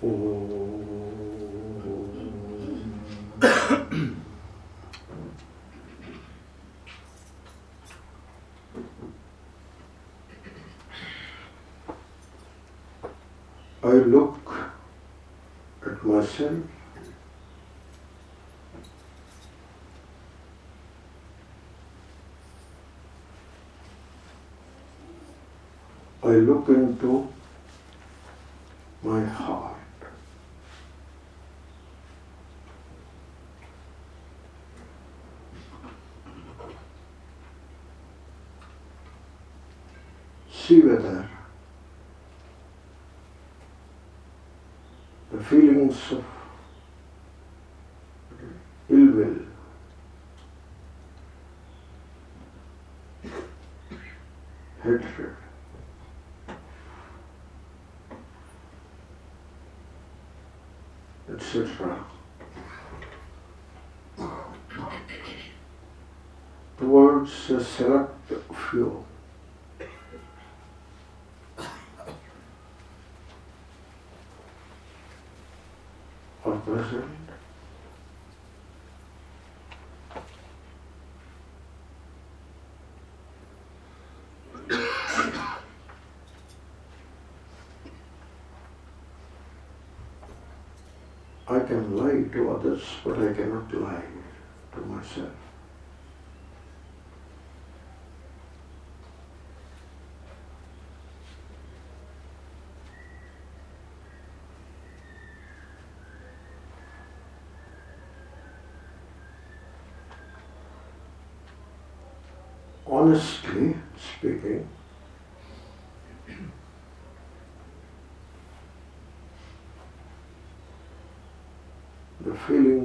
I look at myself I look into my heart. Etc. towards a select few. I can lie to others, but I cannot lie to myself.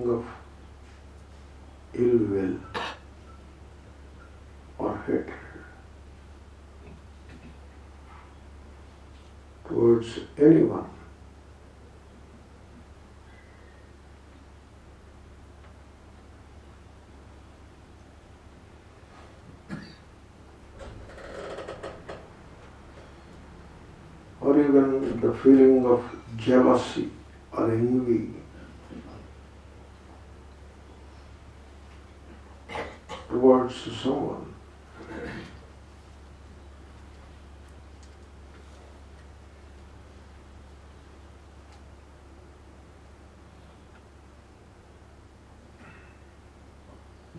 Feeling of ill will or hatred towards anyone. Or even the feeling of jealousy or envy towards someone.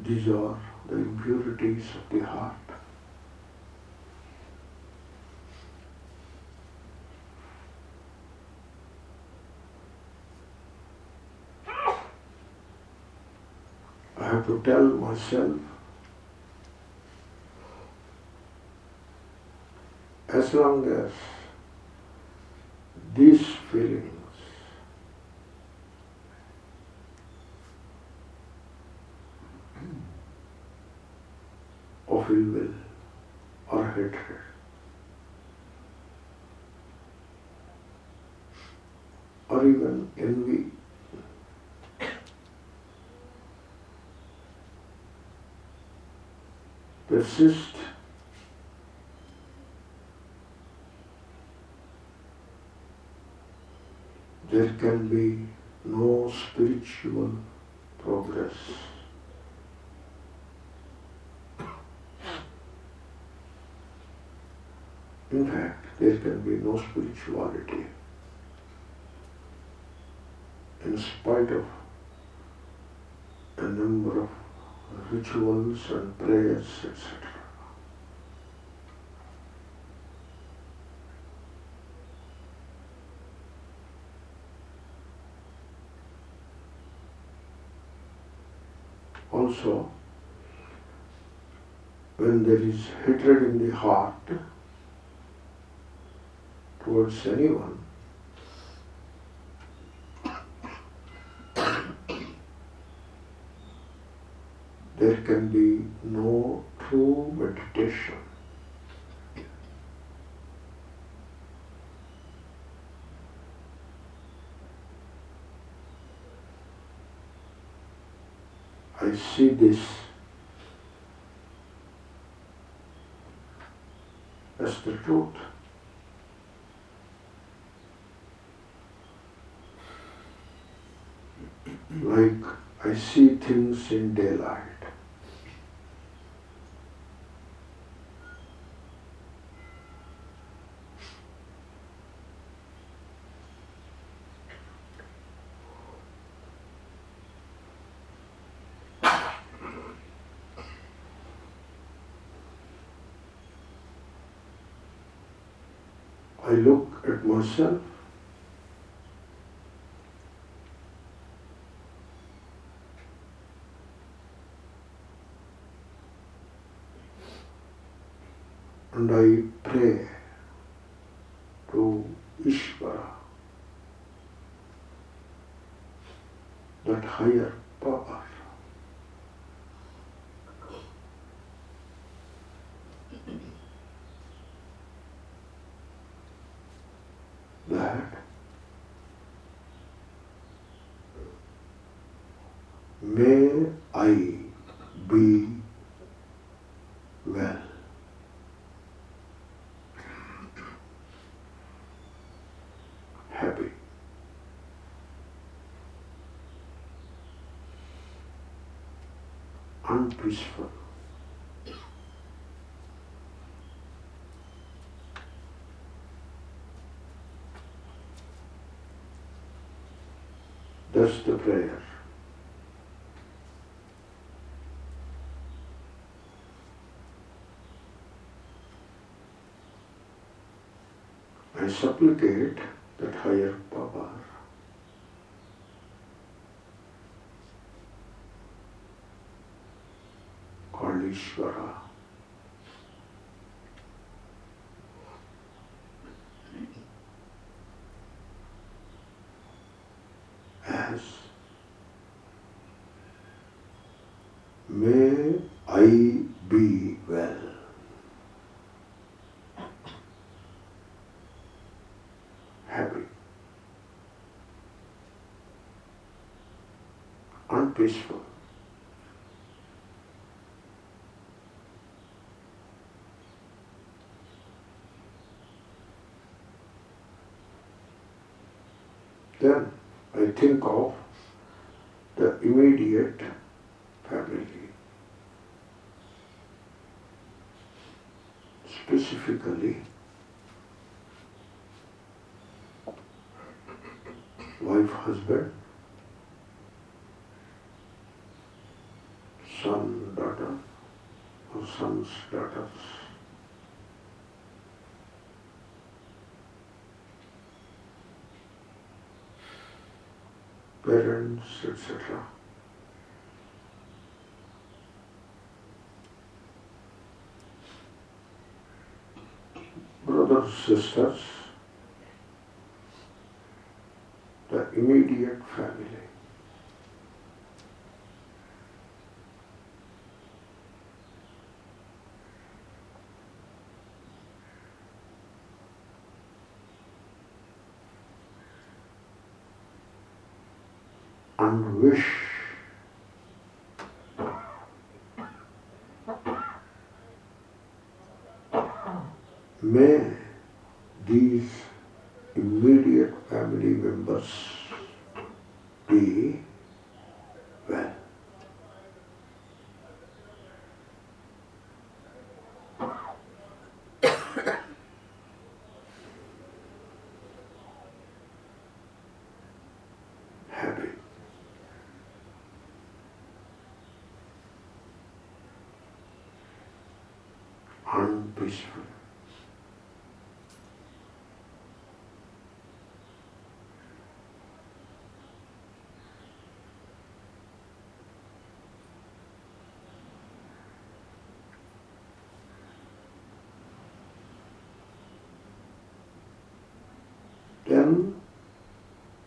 These are the impurities of the heart. I have to tell myself long as these feelings of will or hatred or even envy persist there can be no spiritual progress. In fact, there can be no spirituality in spite of a number of rituals and prayers, etc. Also, when there is hatred in the heart towards anyone, there can be no true meditation. see this as the truth. Like I see things in daylight. I look at myself and I pray to Ishvara, that higher power. That may I be well. Happy. Unpeaceful. That's the prayer. I supplicate that higher power. Called Ishvara. Happy, unpeaceful. Then I think of the immediate family, specifically wife, husband, son, daughter, or sons, daughters. Parents, etc. Brothers, sisters, the immediate family. And wish may these immediate family members be well. Happy. Unpeaceful. Then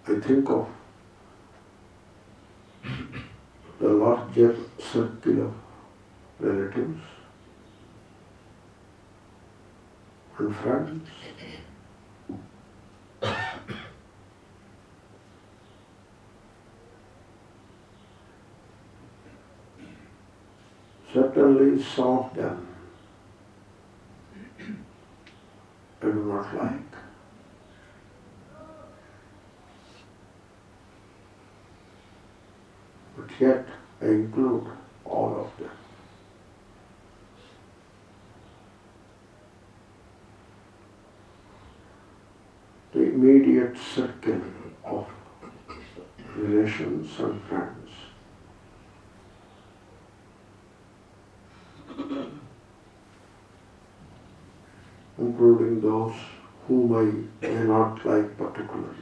I think of the larger circle of relatives friends. Certainly some of them I do not like. yet I include all of them. The immediate circle of relations and friends. including those whom I may not like particularly.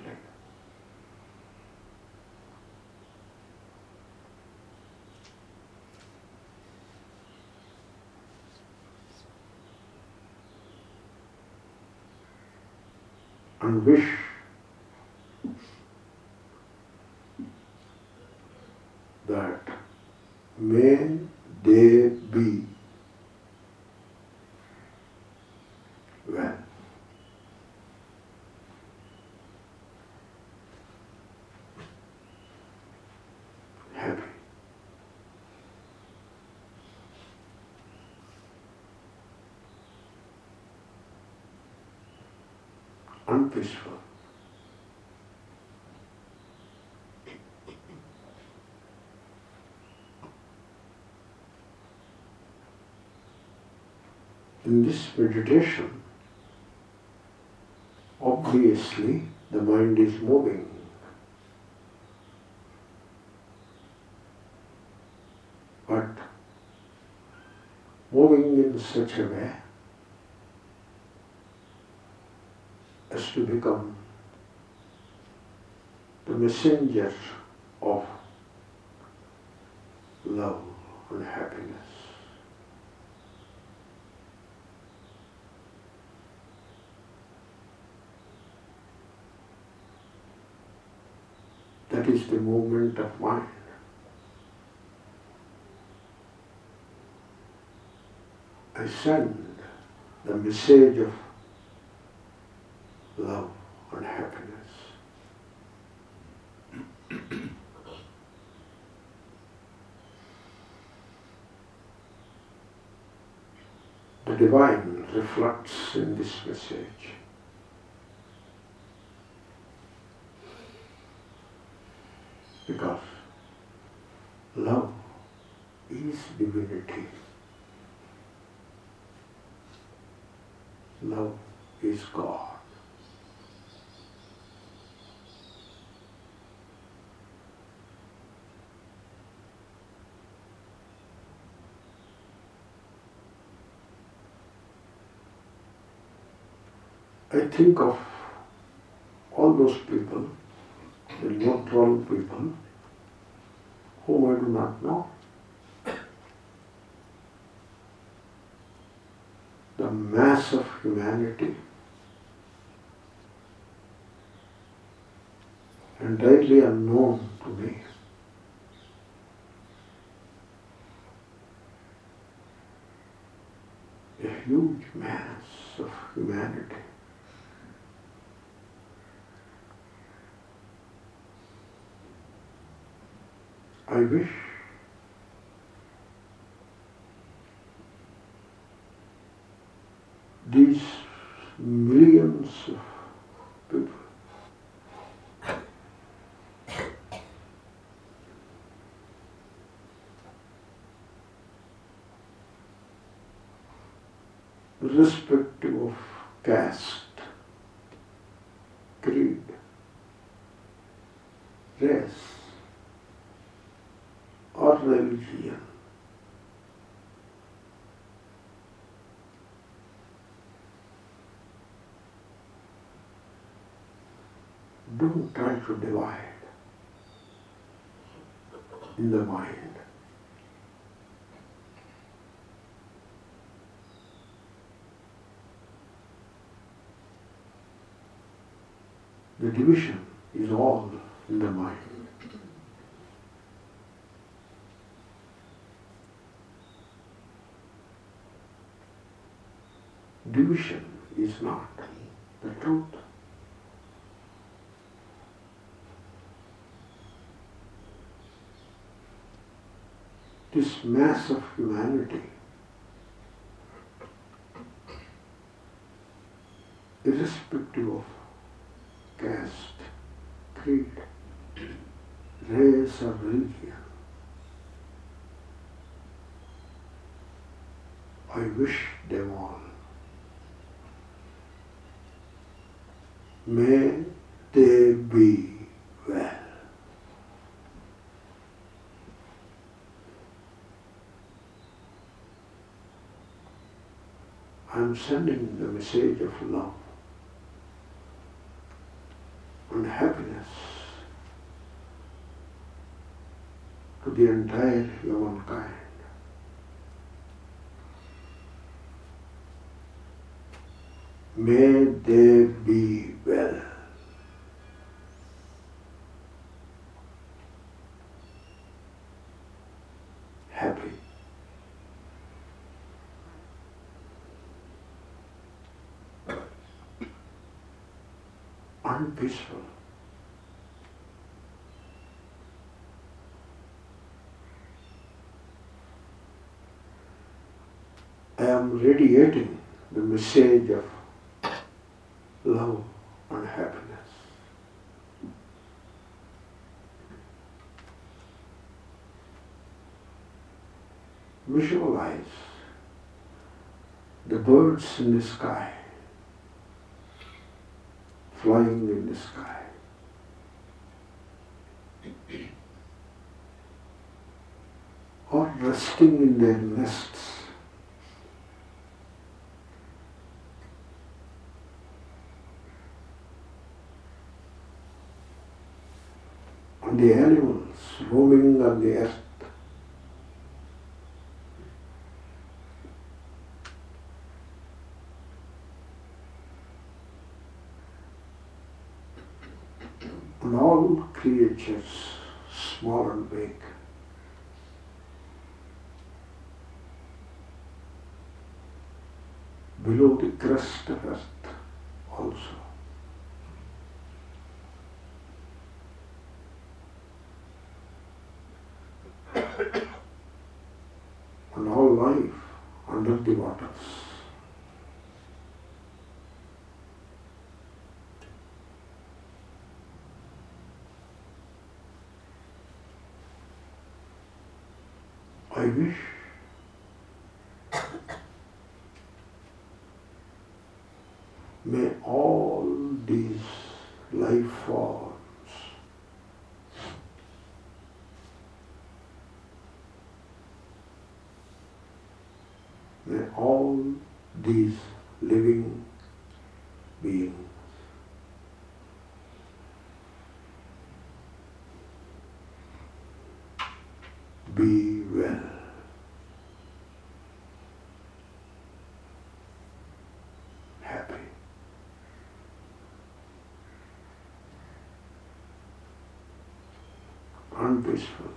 And wish that may they be well. Happy. Unpeaceful. In this meditation, obviously the mind is moving. But moving in such a way as to become the messenger of love and happiness. That is the movement of mind. I send the message of love and happiness. the divine reflects in this message. Because love is divinity. Love is God. I think of all those people, the neutral people, whom I do not know. The mass of humanity entirely unknown to me. A huge mass of humanity. I wish these millions of people irrespective of caste, creed, race, or religion. Don't try to divide in the mind. The division is all in the mind. Division is not the truth. this mass of humanity. irrespective of caste, creed, race or religion. I wish them all may Sending the message of love and happiness to the entire humankind. May they be well. Happy. And peaceful. I am radiating the message of love and happiness. Visualize the birds in the sky, flying in the sky. Or resting in their nests. and the animals roaming on the earth. And all creatures, small and big. Below the crust of earth also. and all life under the waters. I wish may all these life forms all these living beings be well. Happy. And peaceful.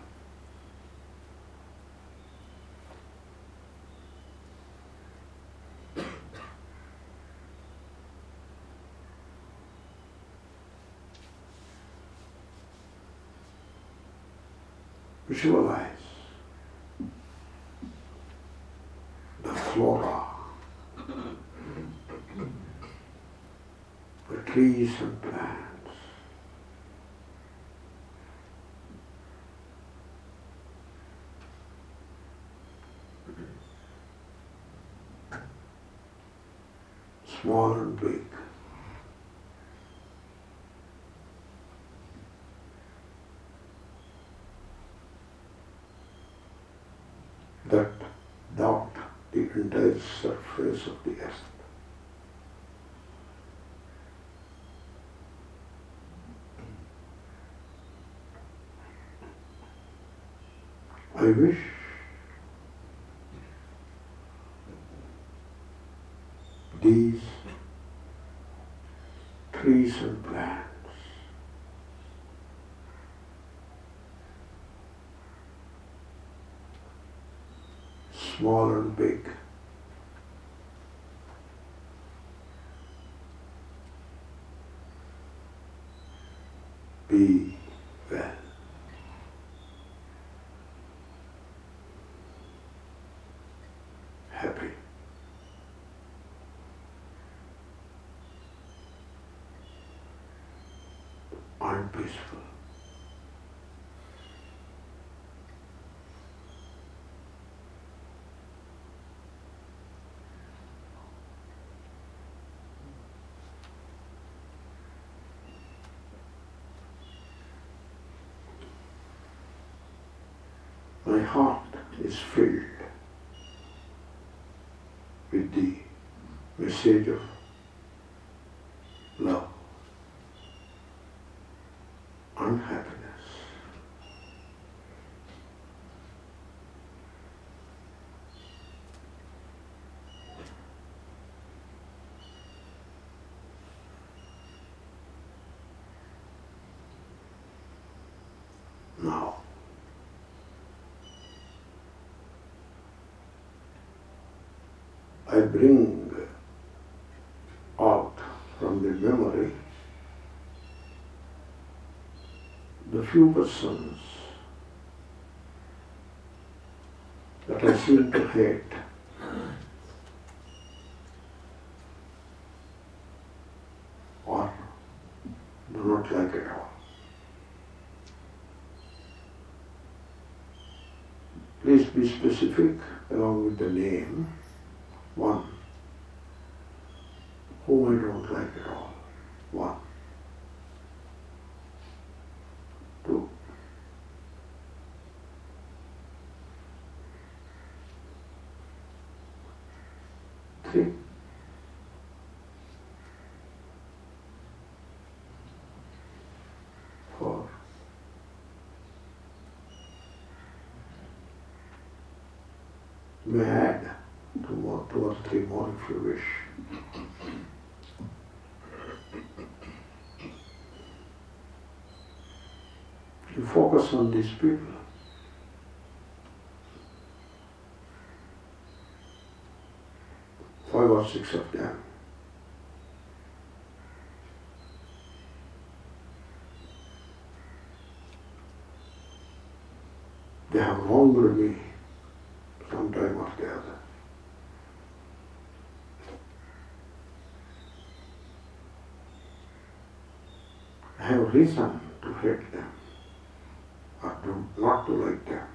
Visualize the flora, the trees and plants. Small and big. that dot the surface of the earth. I wish these trees and plants small and big. aren't peaceful. My heart is filled with the message of I bring out from the memory the few persons that I seem to hate. Or do not like at all. Please be specific along with the name. One, whom I don't like at all. One. Two. Three. Four. You two more, two or three more if you wish. You focus on these people. Five or six of them. They have wronged me sometime or the other. I have reason to hate them or to not to like them.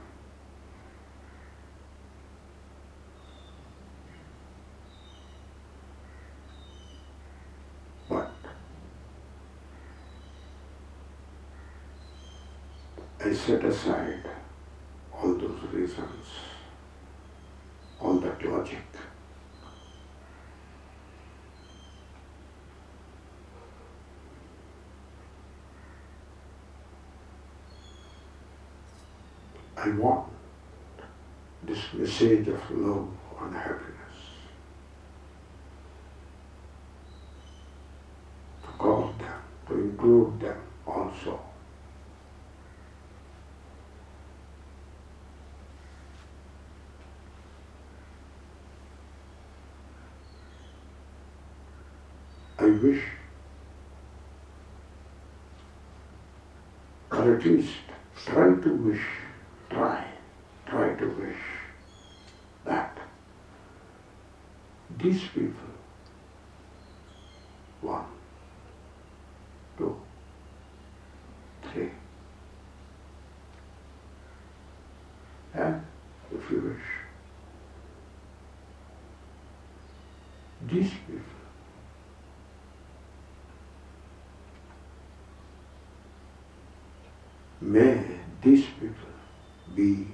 But I set aside all those reasons, all that logic. I want this message of love and happiness to cover them, to include them also. I wish, or at least try to wish, these people. One, two, three. And if you wish, these people. May these people be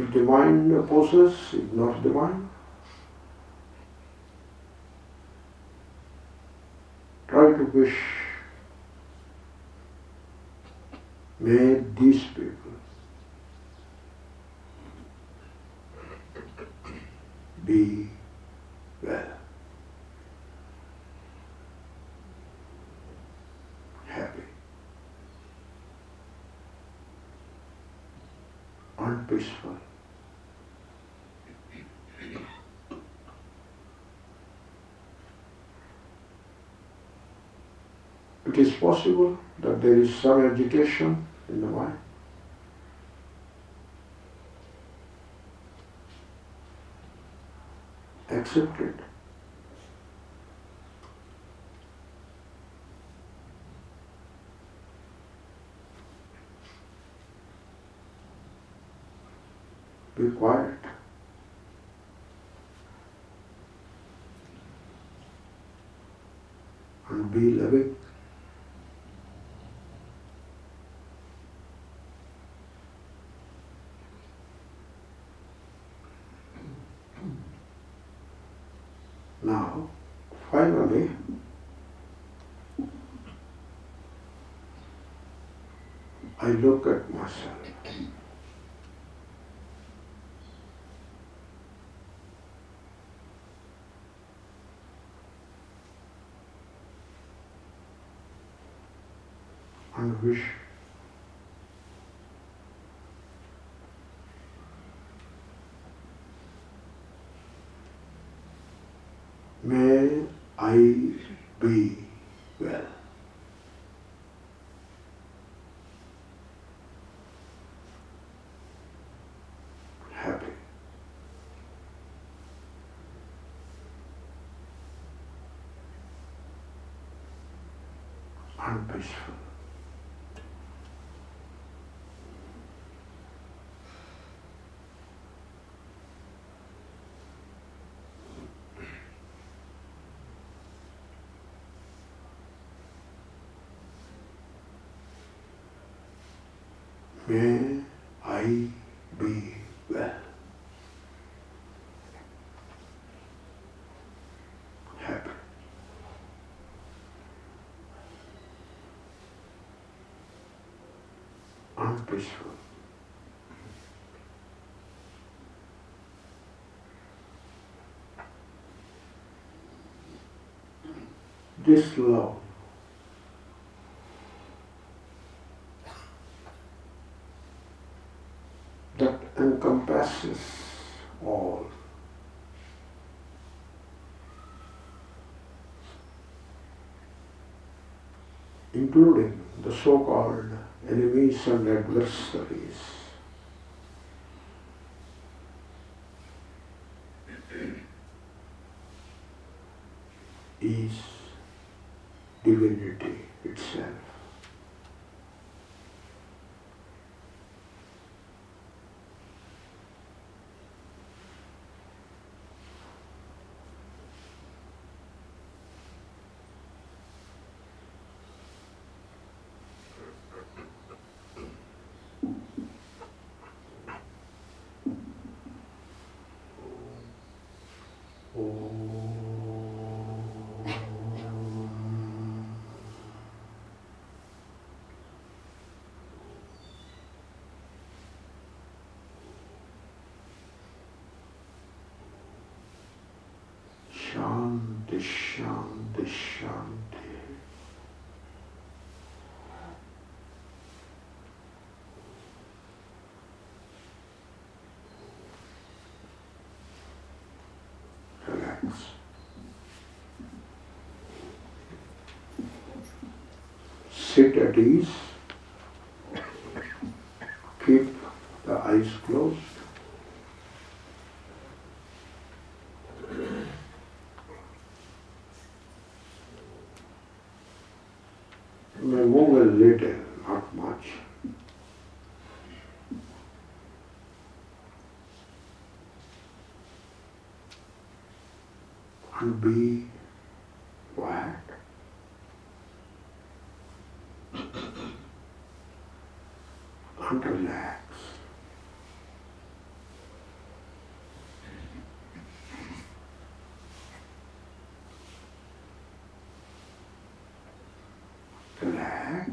If the mind opposes, ignore the mind. Try to wish, may these people be well, happy, unpeaceful. It is possible that there is some agitation in the mind. Accept it. Be quiet. And be loving. I look at myself. and wish may I be well. Happy. And peaceful. May I be well. Happy. Peaceful. This love that encompasses all. Including the so-called enemies and adversaries. is divinity itself. Shanti, Shanti, Shanti. Relax. Sit at ease. Keep the eyes closed. may move a little, not much. And be. And relax. Relax.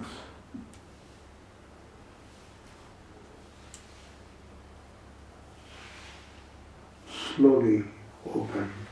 Slowly open